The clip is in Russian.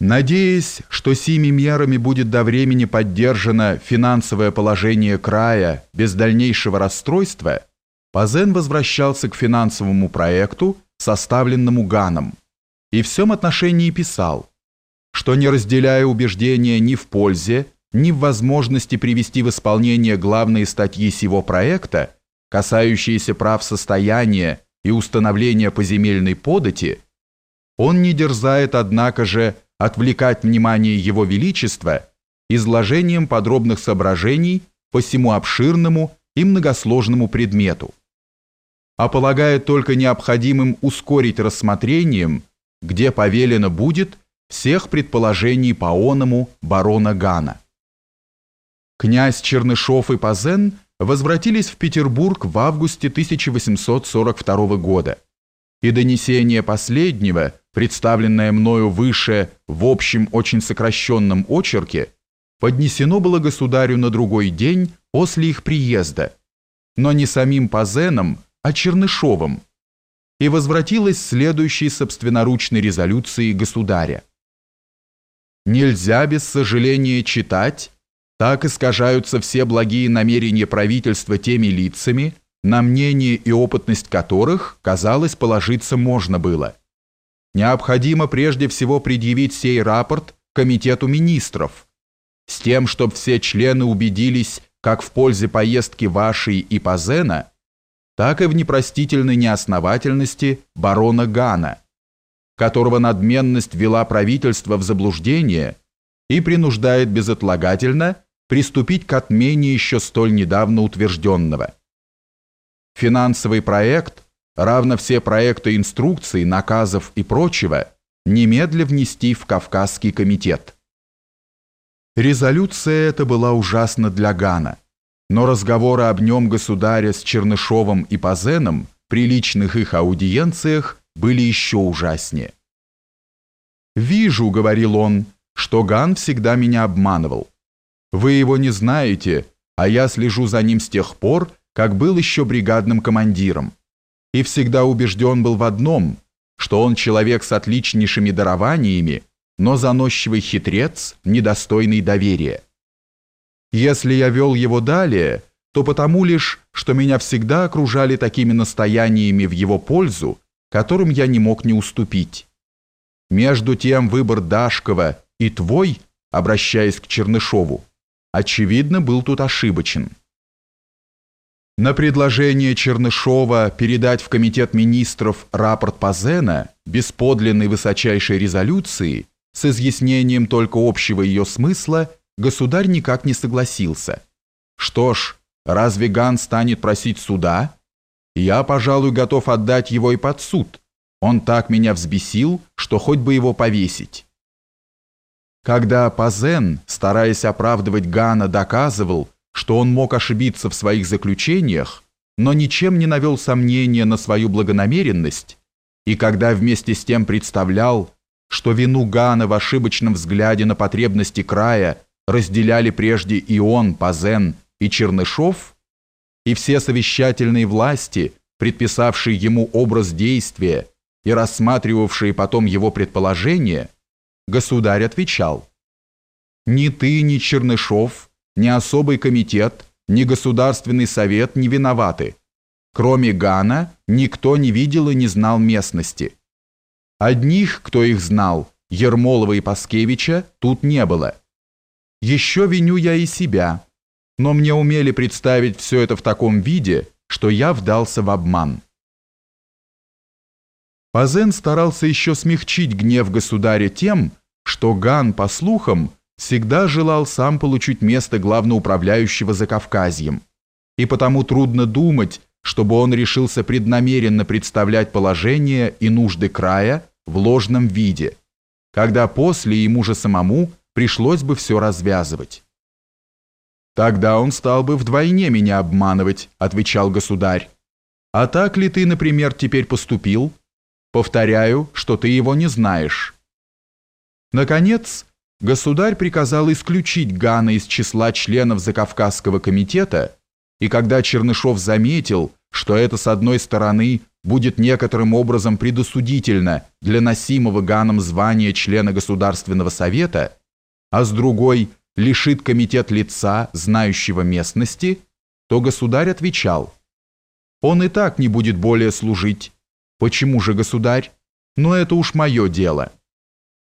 Надеясь, что сими мерами будет до времени поддержано финансовое положение края без дальнейшего расстройства, Пазен возвращался к финансовому проекту, составленному Ганом, и в всем отношении писал, что не разделяя убеждения ни в пользе, ни в возможности привести в исполнение главные статьи сего проекта, касающиеся прав состояния и установления поземельной подати, он не дерзает, однако же, отвлекать внимание Его Величества изложением подробных соображений по всему обширному и многосложному предмету, а полагает только необходимым ускорить рассмотрением, где повелено будет всех предположений по оному барона Гана. Князь Чернышов и Пазен возвратились в Петербург в августе 1842 года, и донесение последнего – представленное мною выше в общем очень сокращенном очерке, поднесено было государю на другой день после их приезда, но не самим Пазеном, а Чернышовым, и возвратилось следующей собственноручной резолюции государя. Нельзя без сожаления читать, так искажаются все благие намерения правительства теми лицами, на мнение и опытность которых, казалось, положиться можно было – необходимо прежде всего предъявить сей рапорт Комитету министров, с тем, чтобы все члены убедились как в пользе поездки вашей и Пазена, так и в непростительной неосновательности барона Гана, которого надменность вела правительство в заблуждение и принуждает безотлагательно приступить к отмене еще столь недавно утвержденного. Финансовый проект – равно все проекты инструкций, наказов и прочего, немедля внести в Кавказский комитет. Резолюция эта была ужасна для Гана, но разговоры об нем государя с Чернышовым и Пазеном при личных их аудиенциях были еще ужаснее. «Вижу», — говорил он, — «что Ган всегда меня обманывал. Вы его не знаете, а я слежу за ним с тех пор, как был еще бригадным командиром и всегда убежден был в одном, что он человек с отличнейшими дарованиями, но заносчивый хитрец, недостойный доверия. Если я вел его далее, то потому лишь, что меня всегда окружали такими настояниями в его пользу, которым я не мог не уступить. Между тем выбор Дашкова и твой, обращаясь к Чернышову, очевидно, был тут ошибочен. На предложение Чернышова передать в Комитет министров рапорт Пазена без подлинной высочайшей резолюции с изъяснением только общего ее смысла государь никак не согласился. Что ж, разве Ган станет просить суда? Я, пожалуй, готов отдать его и под суд. Он так меня взбесил, что хоть бы его повесить. Когда Пазен, стараясь оправдывать Гана, доказывал, что он мог ошибиться в своих заключениях, но ничем не навел сомнения на свою благонамеренность, и когда вместе с тем представлял, что вину Гана в ошибочном взгляде на потребности края разделяли прежде и он, Пазен и Чернышов, и все совещательные власти, предписавшие ему образ действия и рассматривавшие потом его предположения, государь отвечал, «Ни ты, ни Чернышов ни особый комитет, ни Государственный совет не виноваты. Кроме Гана, никто не видел и не знал местности. Одних, кто их знал, Ермолова и Паскевича, тут не было. Еще виню я и себя, но мне умели представить все это в таком виде, что я вдался в обман. Пазен старался еще смягчить гнев государя тем, что Ган, по слухам, всегда желал сам получить место главноуправляющего за Кавказьем, и потому трудно думать, чтобы он решился преднамеренно представлять положение и нужды края в ложном виде, когда после ему же самому пришлось бы все развязывать. «Тогда он стал бы вдвойне меня обманывать», — отвечал государь. «А так ли ты, например, теперь поступил? Повторяю, что ты его не знаешь». Наконец, государь приказал исключить Гана из числа членов Закавказского комитета, и когда Чернышов заметил, что это с одной стороны будет некоторым образом предосудительно для носимого Ганом звания члена Государственного Совета, а с другой лишит комитет лица, знающего местности, то государь отвечал, «Он и так не будет более служить. Почему же, государь? Но это уж мое дело».